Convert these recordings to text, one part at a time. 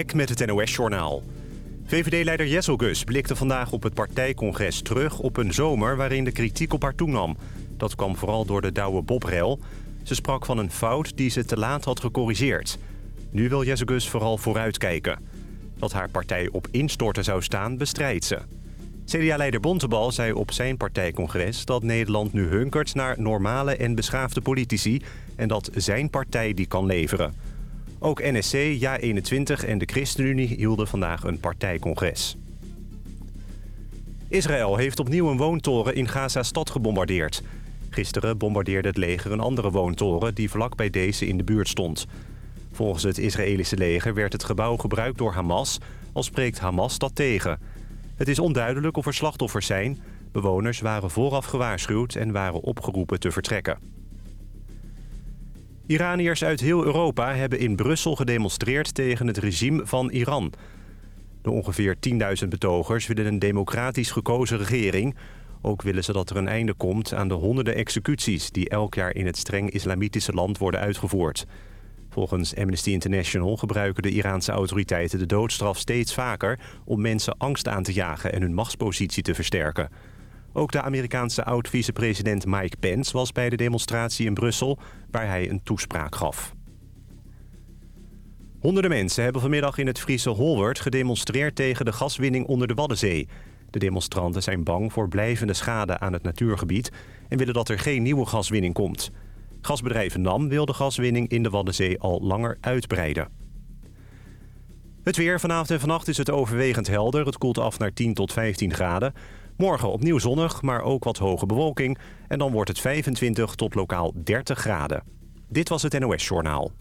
Met het NOS-journaal. VVD-leider Gus blikte vandaag op het partijcongres terug op een zomer... waarin de kritiek op haar toenam. Dat kwam vooral door de Douwe Bobrel. Ze sprak van een fout die ze te laat had gecorrigeerd. Nu wil Gus vooral vooruitkijken. Dat haar partij op instorten zou staan, bestrijdt ze. CDA-leider Bontebal zei op zijn partijcongres dat Nederland nu hunkert naar normale en beschaafde politici... en dat zijn partij die kan leveren. Ook NSC, JA21 en de ChristenUnie hielden vandaag een partijcongres. Israël heeft opnieuw een woontoren in Gaza-stad gebombardeerd. Gisteren bombardeerde het leger een andere woontoren die vlak bij deze in de buurt stond. Volgens het Israëlische leger werd het gebouw gebruikt door Hamas... al spreekt Hamas dat tegen... Het is onduidelijk of er slachtoffers zijn. Bewoners waren vooraf gewaarschuwd en waren opgeroepen te vertrekken. Iraniërs uit heel Europa hebben in Brussel gedemonstreerd tegen het regime van Iran. De ongeveer 10.000 betogers willen een democratisch gekozen regering. Ook willen ze dat er een einde komt aan de honderden executies... die elk jaar in het streng islamitische land worden uitgevoerd. Volgens Amnesty International gebruiken de Iraanse autoriteiten de doodstraf steeds vaker... om mensen angst aan te jagen en hun machtspositie te versterken. Ook de Amerikaanse oud-vicepresident Mike Pence was bij de demonstratie in Brussel... waar hij een toespraak gaf. Honderden mensen hebben vanmiddag in het Friese Holwert gedemonstreerd tegen de gaswinning onder de Waddenzee. De demonstranten zijn bang voor blijvende schade aan het natuurgebied... en willen dat er geen nieuwe gaswinning komt... Gasbedrijf NAM wil de gaswinning in de Waddenzee al langer uitbreiden. Het weer vanavond en vannacht is het overwegend helder. Het koelt af naar 10 tot 15 graden. Morgen opnieuw zonnig, maar ook wat hoge bewolking. En dan wordt het 25 tot lokaal 30 graden. Dit was het NOS Journaal.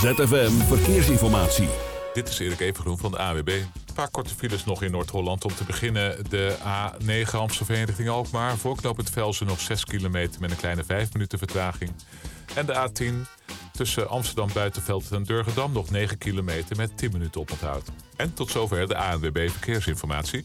ZFM Verkeersinformatie. Dit is Erik Evengroen van de AWB. Een paar korte files nog in Noord-Holland. Om te beginnen de A9 Amstelveen richting Alkmaar. Voor knooppunt Velsen nog 6 kilometer met een kleine 5 minuten vertraging. En de A10 tussen Amsterdam Buitenveld en Durgedam nog 9 kilometer met 10 minuten oponthoud. En tot zover de ANWB Verkeersinformatie.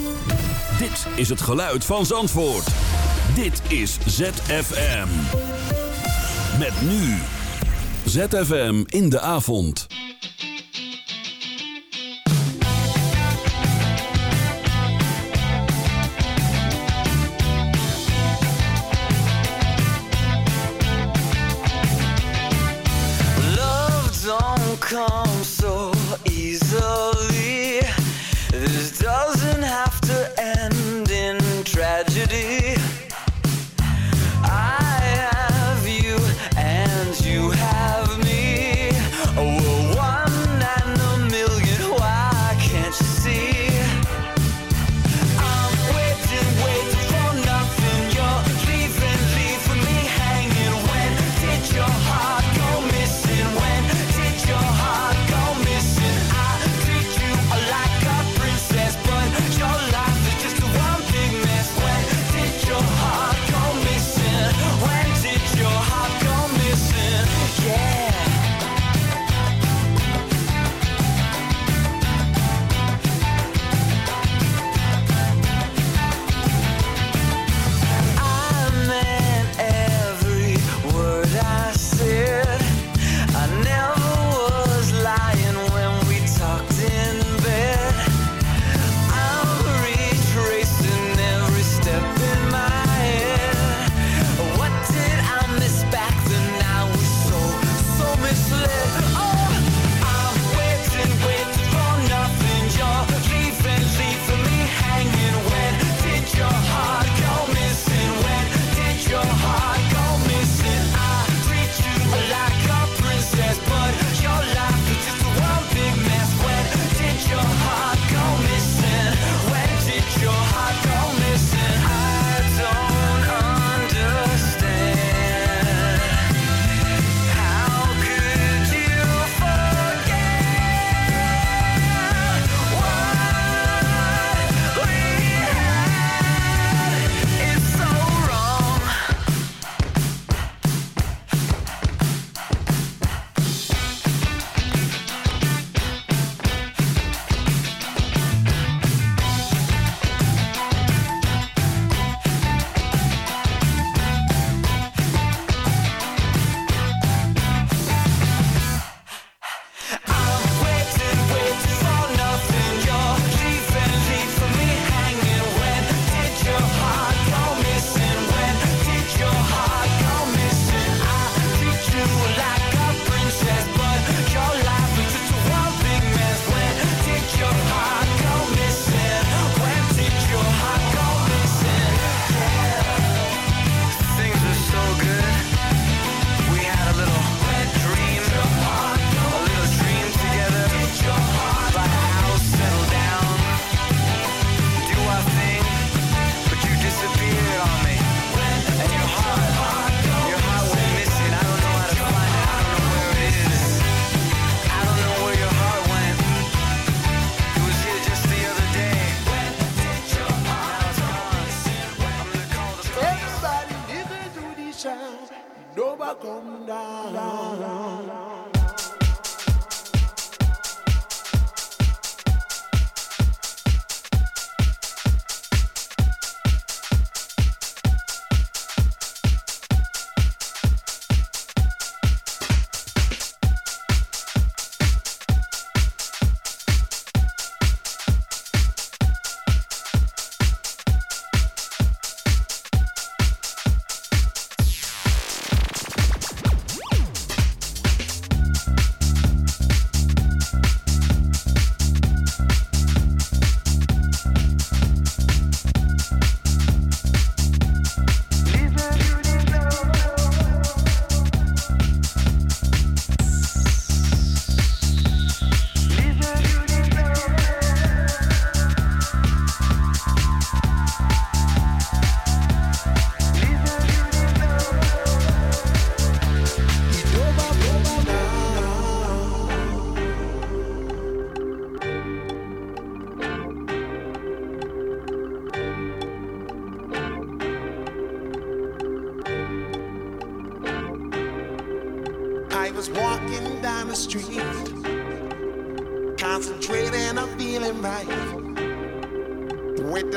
Dit is het geluid van Zandvoort. Dit is ZFM. Met nu. ZFM in de avond. Love don't come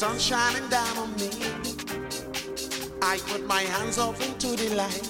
Sun shining down on me. I put my hands up into the light,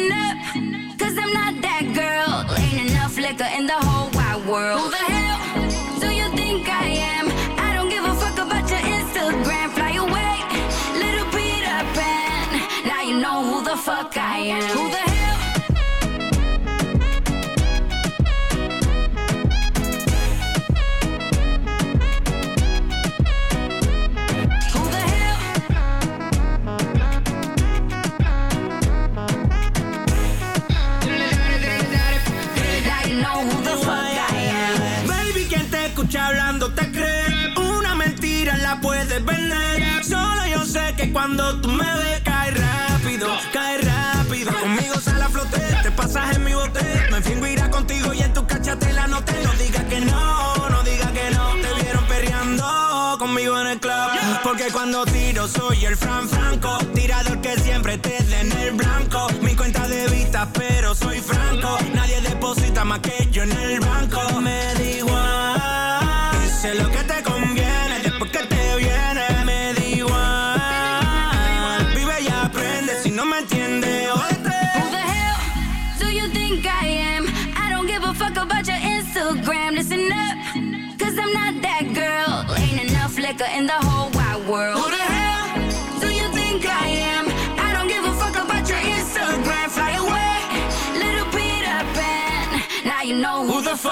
cuando tú me ves, cae rápido, cae rápido. Conmigo sale a flote, te pasas en mi bote. Me fingo irá contigo y en tu cachatela no te No digas que no, no digas que no. Te vieron perreando conmigo en el club. Porque cuando tiro soy el Fran Franco.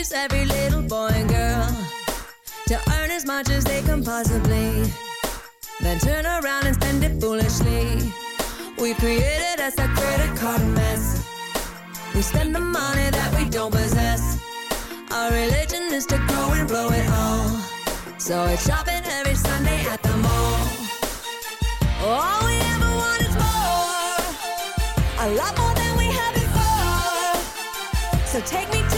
teaches every little boy and girl to earn as much as they can possibly, then turn around and spend it foolishly. We created us a credit card mess. We spend the money that we don't possess. Our religion is to grow and blow it all. So it's shopping every Sunday at the mall. All we ever want is more. A lot more than we had before. So take me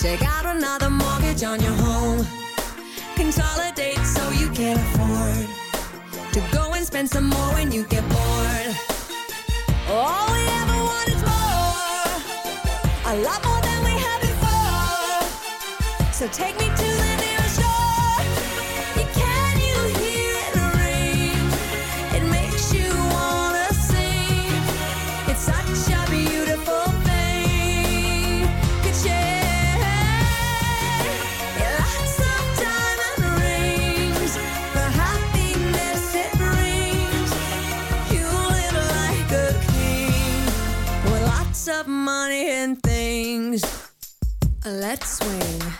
Take out another mortgage on your home. Consolidate so you can afford to go and spend some more when you get bored. All we ever want is more, a lot more than we had before. So take me to Let's swing.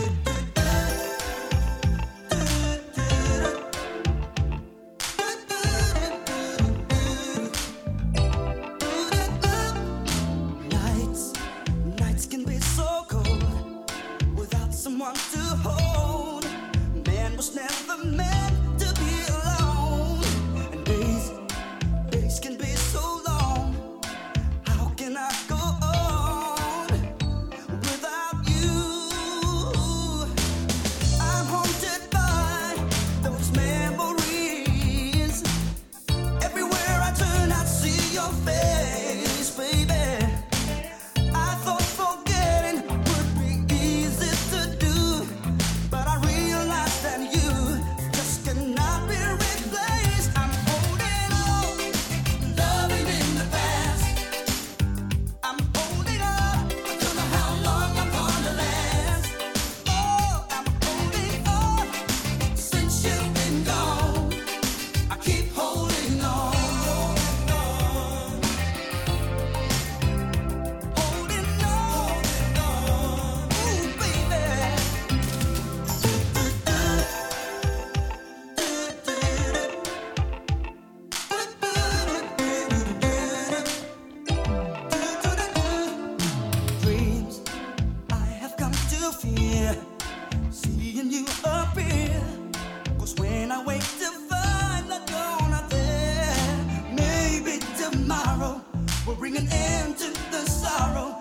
bring an end to the sorrow.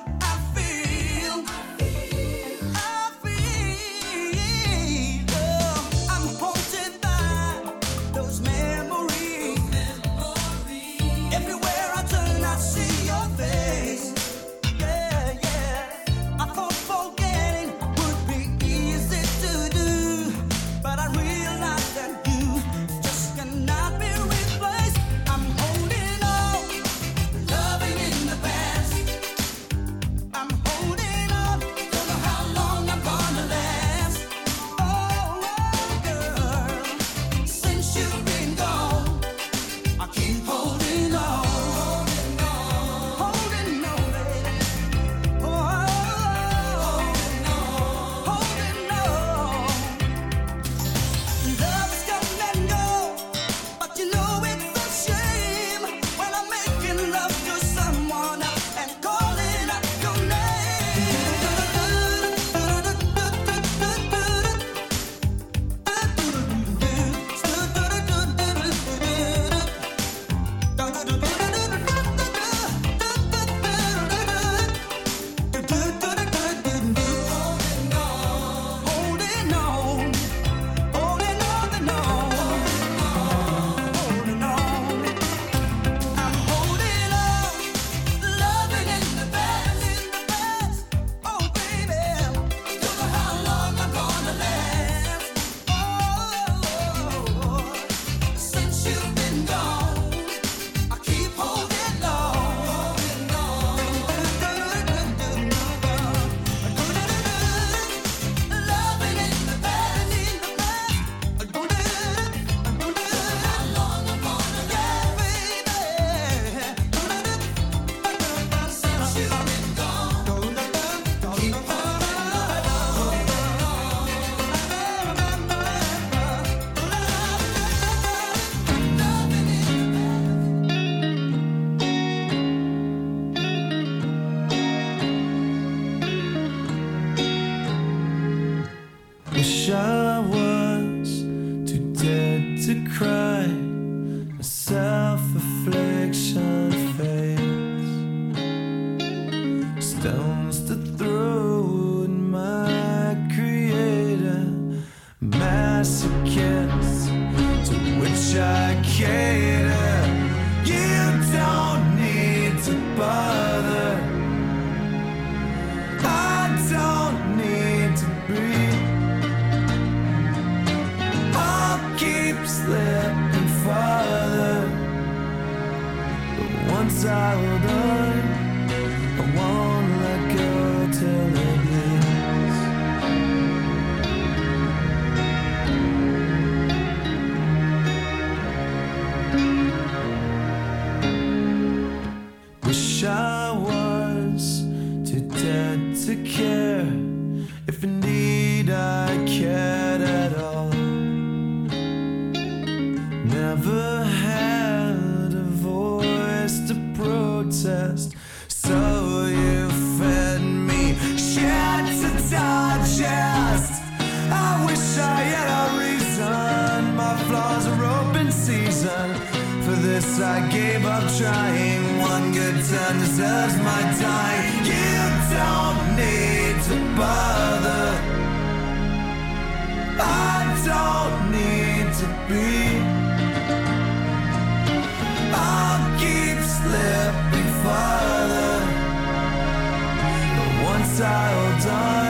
Flaws are open season. For this, I gave up trying. One good turn deserves my time. You don't need to bother. I don't need to be. I'll keep slipping further. But once I'll on.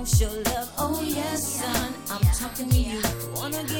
don't love? Oh yes, son, I'm talking to you. Wanna get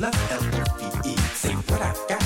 love L-O-V-E. Say what I got.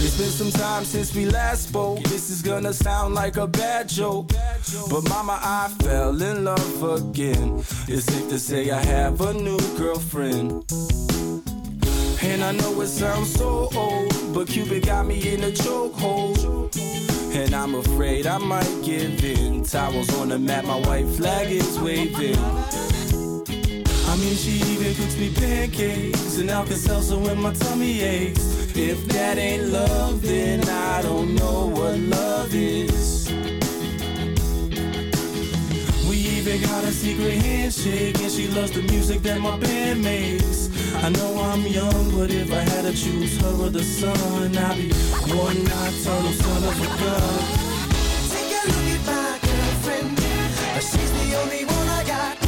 It's been some time since we last spoke. This is gonna sound like a bad joke. But mama, I fell in love again. It's safe to say I have a new girlfriend. And I know it sounds so old, but Cupid got me in a chokehold. And I'm afraid I might give in. Towels on the mat, my white flag is waving. I mean, she even cooks me pancakes and Alka-Seltzer when my tummy aches. If that ain't love, then I don't know what love is. We got a secret handshake, and she loves the music that my band makes. I know I'm young, but if I had to choose her or the sun, I'd be one nocturnal son of a gun. Take a look at my girlfriend. She's the only one I got.